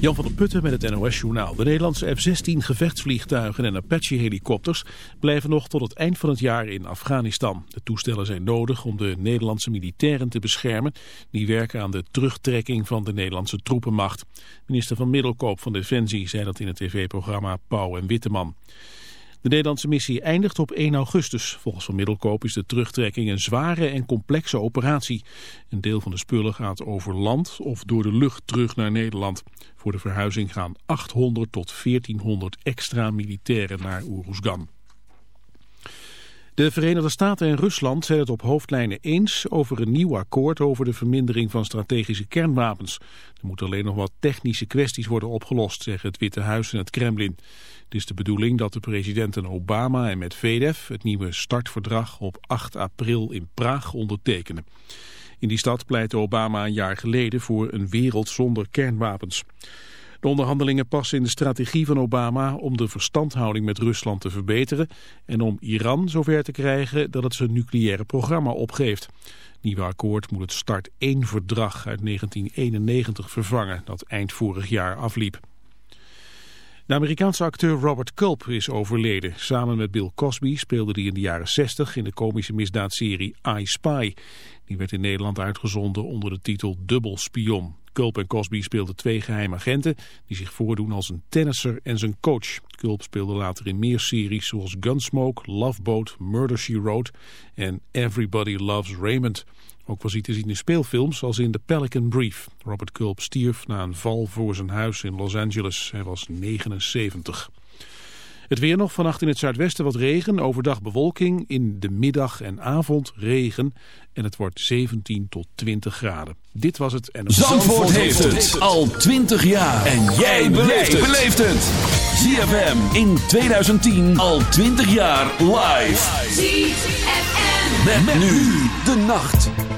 Jan van der Putten met het NOS-journaal. De Nederlandse F-16 gevechtsvliegtuigen en Apache-helikopters blijven nog tot het eind van het jaar in Afghanistan. De toestellen zijn nodig om de Nederlandse militairen te beschermen. Die werken aan de terugtrekking van de Nederlandse troepenmacht. Minister van Middelkoop van Defensie zei dat in het tv-programma Pauw en Witteman. De Nederlandse missie eindigt op 1 augustus. Volgens Van Middelkoop is de terugtrekking een zware en complexe operatie. Een deel van de spullen gaat over land of door de lucht terug naar Nederland. Voor de verhuizing gaan 800 tot 1400 extra militairen naar Oeroesgan. De Verenigde Staten en Rusland zijn het op hoofdlijnen eens over een nieuw akkoord over de vermindering van strategische kernwapens. Er moeten alleen nog wat technische kwesties worden opgelost, zeggen het Witte Huis en het Kremlin. Het is de bedoeling dat de presidenten Obama en Medvedev het nieuwe startverdrag op 8 april in Praag ondertekenen. In die stad pleitte Obama een jaar geleden voor een wereld zonder kernwapens. De onderhandelingen passen in de strategie van Obama om de verstandhouding met Rusland te verbeteren en om Iran zover te krijgen dat het zijn nucleaire programma opgeeft. Het nieuwe akkoord moet het Start 1 verdrag uit 1991 vervangen dat eind vorig jaar afliep. De Amerikaanse acteur Robert Culp is overleden. Samen met Bill Cosby speelde hij in de jaren 60 in de komische misdaadserie I Spy. Die werd in Nederland uitgezonden onder de titel Dubbel Spion. Culp en Cosby speelden twee geheime agenten die zich voordoen als een tennisser en zijn coach. Culp speelde later in meer series zoals Gunsmoke, Love Boat, Murder, She Wrote en Everybody Loves Raymond. Ook was hij te zien in speelfilms als in The Pelican Brief. Robert Culp stierf na een val voor zijn huis in Los Angeles. Hij was 79. Het weer nog, vannacht in het zuidwesten wat regen, overdag bewolking, in de middag en avond regen en het wordt 17 tot 20 graden. Dit was het en Zandvoort, Zandvoort heeft het al 20 jaar en jij beleeft het. ZFM in 2010 al 20 jaar live. ZFM met, nu de nacht.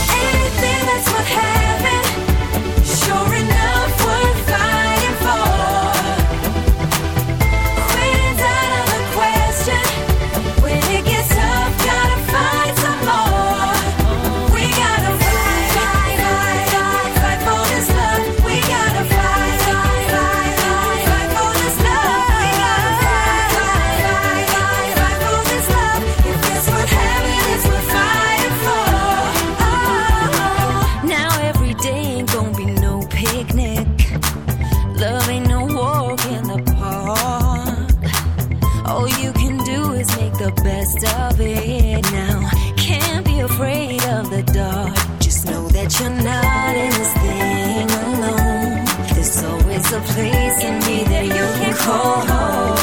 do is make the best of it now. Can't be afraid of the dark. Just know that you're not in this thing alone. There's always a place in me that you can call home.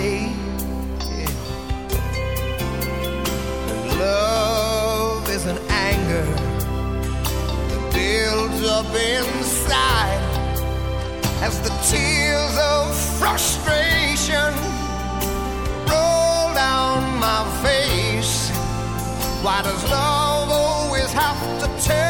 day. Yeah. And love is an anger that builds up inside as the tears of frustration roll down my face. Why does love always have to turn?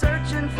searching for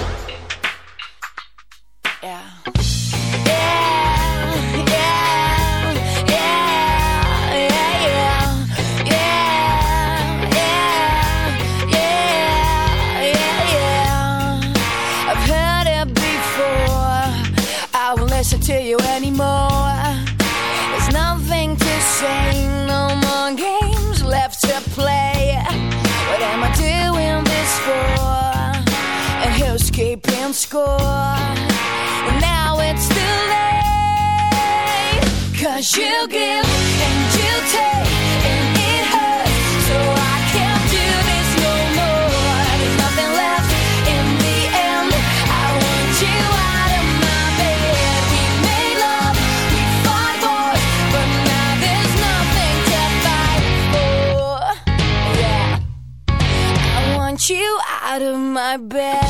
my bed.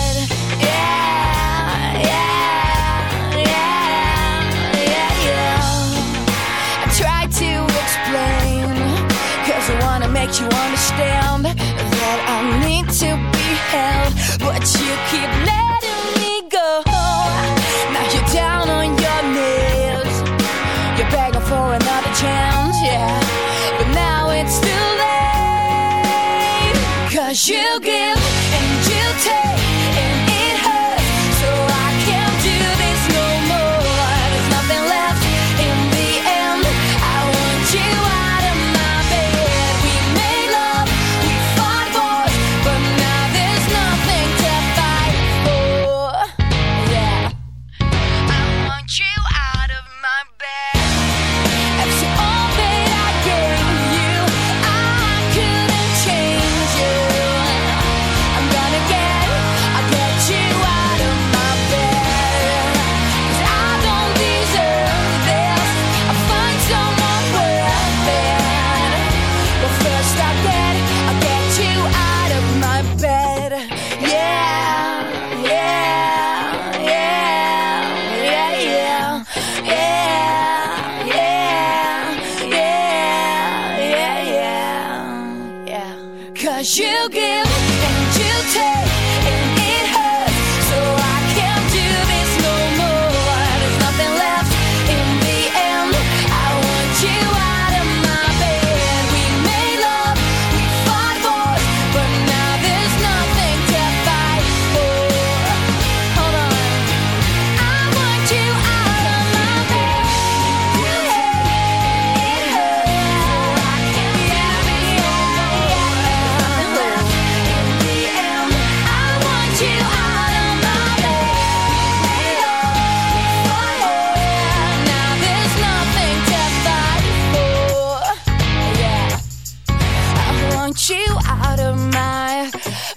you out of my,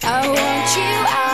I want you out.